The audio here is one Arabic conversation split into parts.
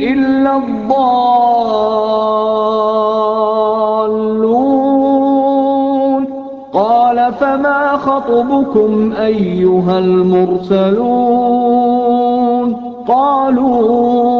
إِلَّا الضَّالُّونَ. قَالَ فَمَا خَطْبُكُمْ أَيُّهَا الْمُرْسَلُونَ؟ قَالُوا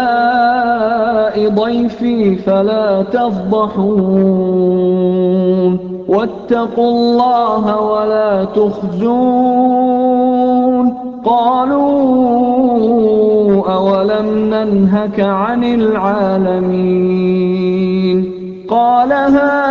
ضَيْفِي فَلَا تَفْضَحُونِ. وَاتَّقُوا اللَّهَ وَلَا تُخْزُونِ. قَالُوا أَوَلَمْ نَنْهَكَ عَنِ الْعَالَمِينَ. قَالَ هَٰؤُلَاءِ